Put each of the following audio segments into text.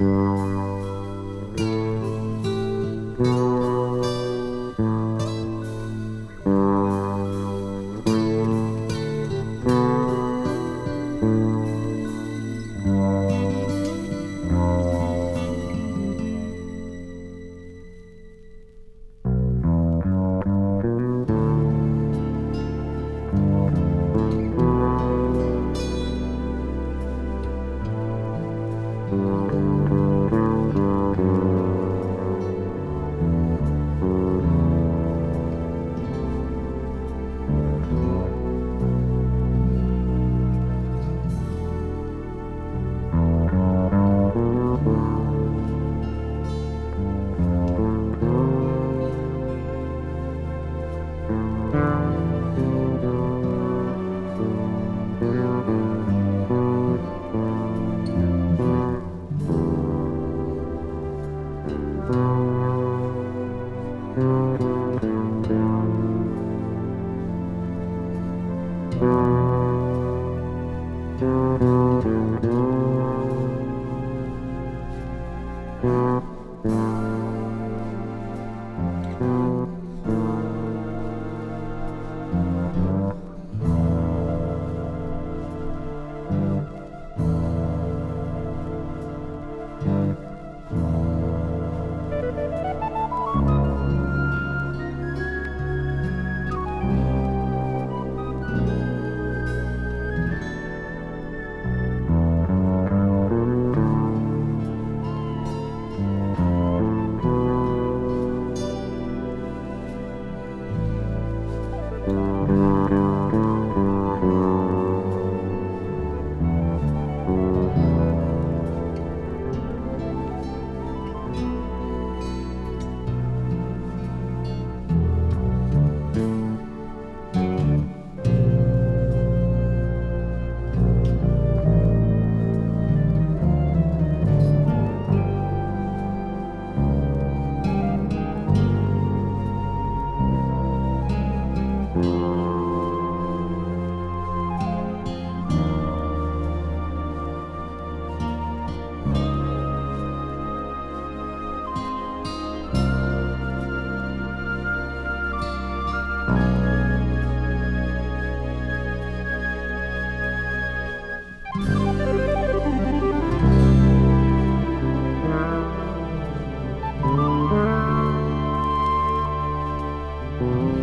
Música Mm-hmm.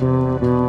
Mm-hmm.